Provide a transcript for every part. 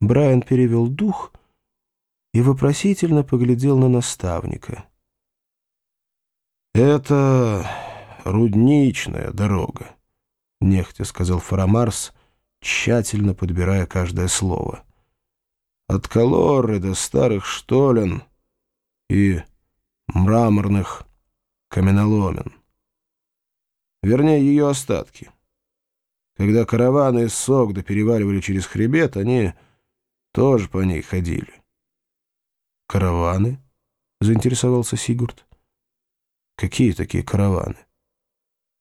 Брайан перевел дух и вопросительно поглядел на наставника. «Это рудничная дорога», — нехотя сказал Фарамарс, тщательно подбирая каждое слово. «От Калоры до старых штолен и мраморных каменоломен. Вернее, ее остатки. Когда караваны из Согда переваливали через хребет, они тоже по ней ходили. «Караваны?» — заинтересовался Сигурд. «Какие такие караваны?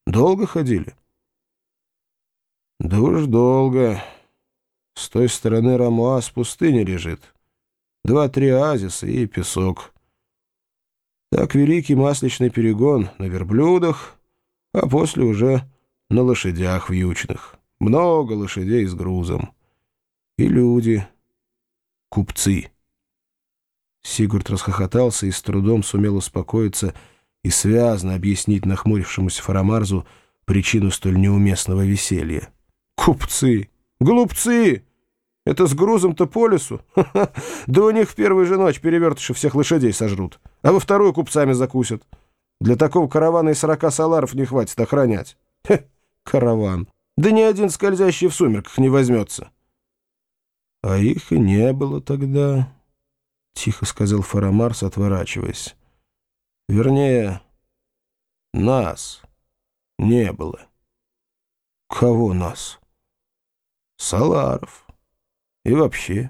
Долго ходили?» «Да уж долго. С той стороны Рамуаз пустыня лежит. Два-три оазиса и песок. Так великий масличный перегон на верблюдах, а после уже на лошадях вьючных. Много лошадей с грузом. И люди, купцы». Сигурд расхохотался и с трудом сумел успокоиться и связно объяснить нахмурившемуся Фарамарзу причину столь неуместного веселья. «Купцы! Глупцы! Это с грузом-то по лесу? Да у них в первую же ночь перевертыши всех лошадей сожрут, а во вторую купцами закусят. Для такого каравана и сорока саларов не хватит охранять. Хе, караван! Да ни один скользящий в сумерках не возьмется». «А их и не было тогда», — тихо сказал Фарамарс, отворачиваясь. «Вернее, нас не было». «Кого нас?» «Саларов. И вообще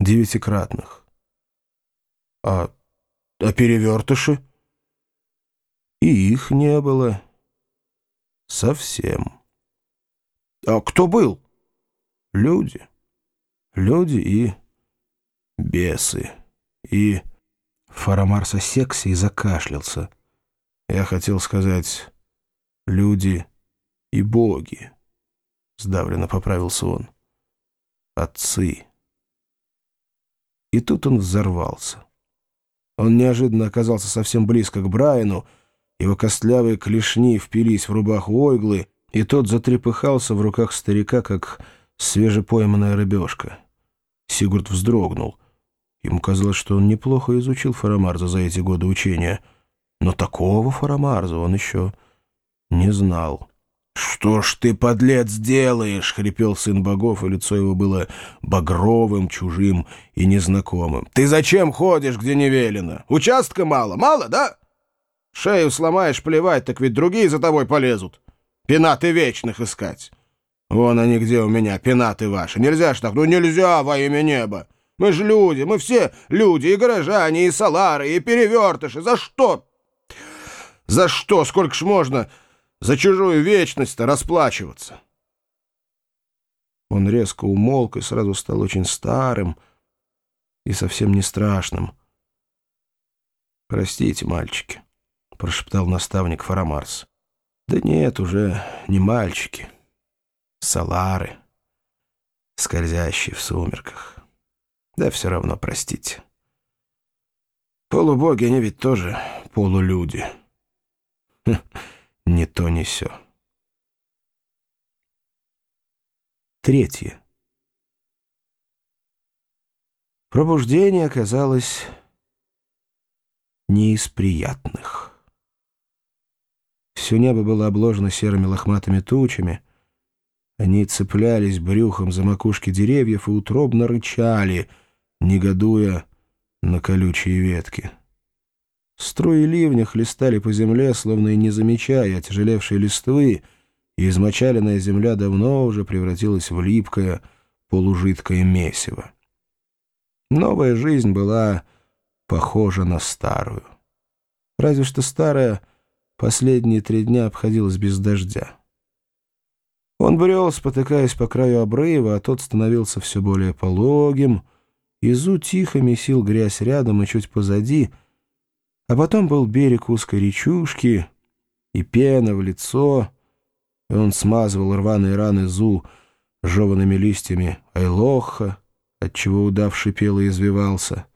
девятикратных». «А, а перевертыши?» «И их не было. Совсем». «А кто был?» «Люди. Люди и бесы. И...» Фарамарс осекся и закашлялся. Я хотел сказать «люди и боги», — сдавленно поправился он. «Отцы». И тут он взорвался. Он неожиданно оказался совсем близко к Брайану, его костлявые клешни впились в рубаху Ойглы, и тот затрепыхался в руках старика, как свежепойманная рыбешка. Сигурд вздрогнул — Ему казалось, что он неплохо изучил Фарамарза за эти годы учения, но такого Фарамарза он еще не знал. «Что ж ты, подлец, делаешь?» — хрипел сын богов, и лицо его было багровым, чужим и незнакомым. «Ты зачем ходишь, где не велено? Участка мало? Мало, да? Шею сломаешь, плевать, так ведь другие за тобой полезут. Пенаты вечных искать. Вон они где у меня, пенаты ваши. Нельзя ж так, ну нельзя во имя неба. Мы же люди, мы все люди, и горожане, и салары, и перевертыши. За что? За что? Сколько ж можно за чужую вечность-то расплачиваться?» Он резко умолк и сразу стал очень старым и совсем не страшным. «Простите, мальчики», — прошептал наставник Фарамарс. «Да нет, уже не мальчики. Салары, скользящие в сумерках». Да все равно простите. Полубоги, они ведь тоже полулюди. Хм, не то, не сё. Третье. Пробуждение оказалось не из приятных. Все небо было обложено серыми лохматыми тучами. Они цеплялись брюхом за макушки деревьев и утробно рычали — негодуя на колючие ветки. Струи ливня хлестали по земле, словно и не замечая отяжелевшей листвы, и измочаленная земля давно уже превратилась в липкое, полужидкое месиво. Новая жизнь была похожа на старую. Разве что старая последние три дня обходилась без дождя. Он брел, спотыкаясь по краю обрыва, а тот становился все более пологим — Изу тихо месил грязь рядом и чуть позади, а потом был берег узкой речушки и пена в лицо, и он смазывал рваные раны Зу жеванными листьями айлоха, отчего удав шипел и извивался.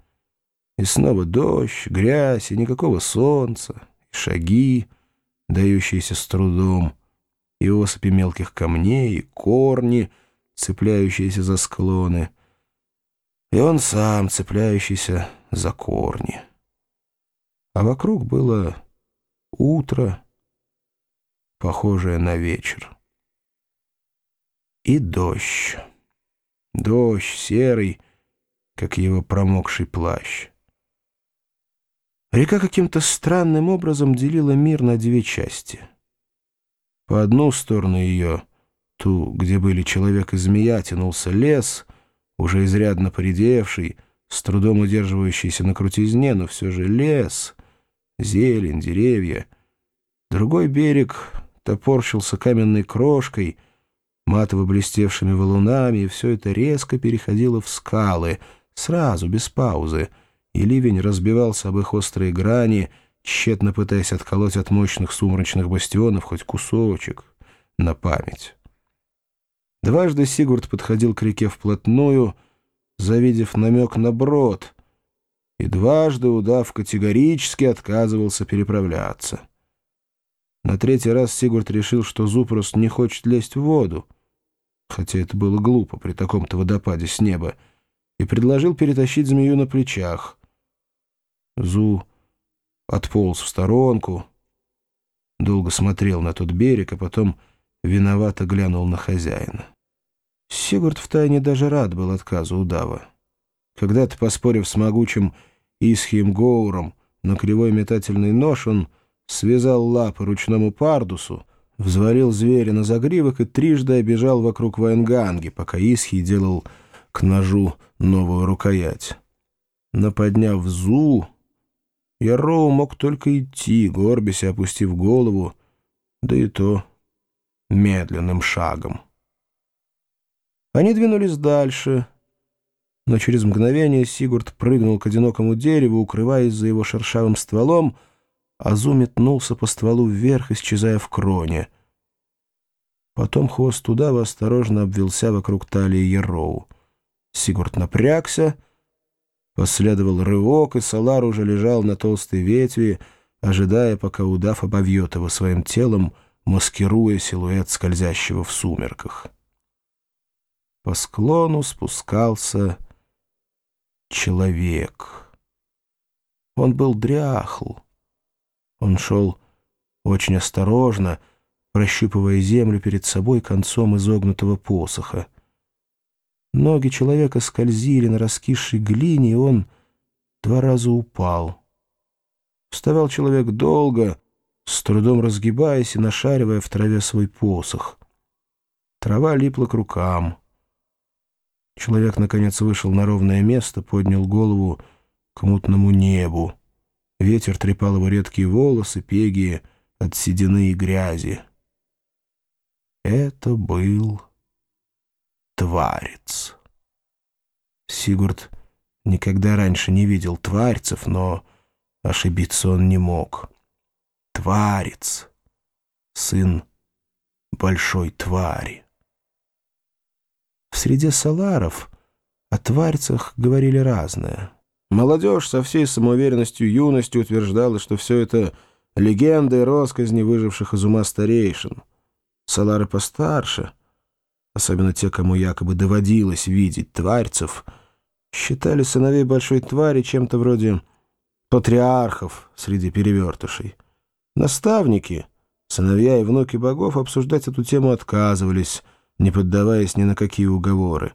И снова дождь, грязь и никакого солнца, и шаги, дающиеся с трудом, и осыпи мелких камней, и корни, цепляющиеся за склоны — и он сам, цепляющийся за корни. А вокруг было утро, похожее на вечер. И дождь. Дождь серый, как его промокший плащ. Река каким-то странным образом делила мир на две части. По одну сторону ее, ту, где были человек и змея, тянулся лес, уже изрядно поредевший, с трудом удерживающийся на крутизне, но все же лес, зелень, деревья. Другой берег топорщился каменной крошкой, матово блестевшими валунами, и все это резко переходило в скалы, сразу, без паузы — и ливень разбивался об их острые грани, тщетно пытаясь отколоть от мощных сумрачных бастионов хоть кусочек на память. Дважды Сигурд подходил к реке вплотную, завидев намек на брод, и дважды удав категорически отказывался переправляться. На третий раз Сигурд решил, что Зуб не хочет лезть в воду, хотя это было глупо при таком-то водопаде с неба, и предложил перетащить змею на плечах — Зу отполз в сторонку, долго смотрел на тот берег, а потом виновато глянул на хозяина. Сигурд втайне даже рад был отказу удава. Когда-то, поспорив с могучим Исхием Гоуром на кривой метательный нож, он связал лапы ручному пардусу, взвалил зверя на загривок и трижды обежал вокруг Ваенганги, пока Исхий делал к ножу новую рукоять. Но подняв Зу, Яроу мог только идти, горбясь и опустив голову, да и то медленным шагом. Они двинулись дальше, но через мгновение Сигурд прыгнул к одинокому дереву, укрываясь за его шершавым стволом, а Зу метнулся по стволу вверх, исчезая в кроне. Потом хвост удава осторожно обвелся вокруг талии Яроу. Сигурд напрягся — Последовал рывок, и Салар уже лежал на толстой ветви, ожидая, пока удав обовьет его своим телом, маскируя силуэт скользящего в сумерках. По склону спускался человек. Он был дряхл. Он шел очень осторожно, прощупывая землю перед собой концом изогнутого посоха. Ноги человека скользили на раскисшей глине, и он два раза упал. Вставал человек долго, с трудом разгибаясь и нашаривая в траве свой посох. Трава липла к рукам. Человек, наконец, вышел на ровное место, поднял голову к мутному небу. Ветер трепал его редкие волосы, пегие от седины и грязи. Это был тварец. Сигурд никогда раньше не видел тварцев, но ошибиться он не мог. Тварец, сын большой твари. В среде саларов о тварцах говорили разное. Молодежь со всей самоуверенностью юности утверждала, что все это легенды и росказни выживших из ума старейшин. Салары постарше — особенно те, кому якобы доводилось видеть тварцев, считали сыновей большой твари чем-то вроде патриархов среди перевертышей. Наставники, сыновья и внуки богов обсуждать эту тему отказывались, не поддаваясь ни на какие уговоры.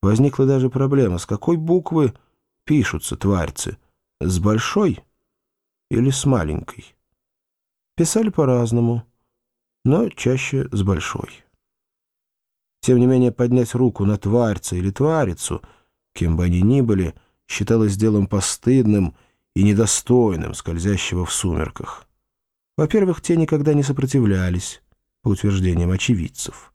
Возникла даже проблема, с какой буквы пишутся тварцы, с большой или с маленькой. Писали по-разному, но чаще с большой. Тем не менее, поднять руку на тварца или тварицу, кем бы они ни были, считалось делом постыдным и недостойным скользящего в сумерках. Во-первых, те никогда не сопротивлялись, по утверждениям очевидцев.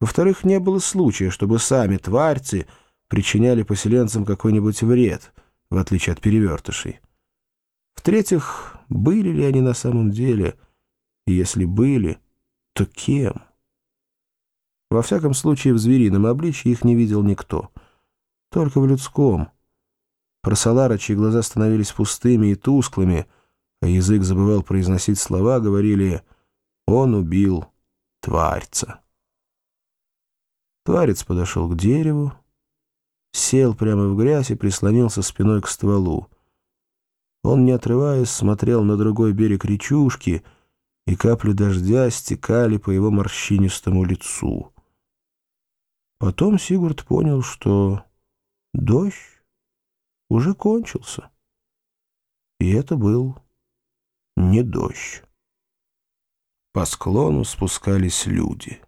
Во-вторых, не было случая, чтобы сами тварцы причиняли поселенцам какой-нибудь вред, в отличие от перевертышей. В-третьих, были ли они на самом деле, и если были, то кем? Во всяком случае, в зверином обличье их не видел никто. Только в людском. Про Салара, чьи глаза становились пустыми и тусклыми, а язык забывал произносить слова, говорили «Он убил тварьца». Тварец подошел к дереву, сел прямо в грязь и прислонился спиной к стволу. Он, не отрываясь, смотрел на другой берег речушки, и капли дождя стекали по его морщинистому лицу. Потом Сигурд понял, что дождь уже кончился. И это был не дождь. По склону спускались люди.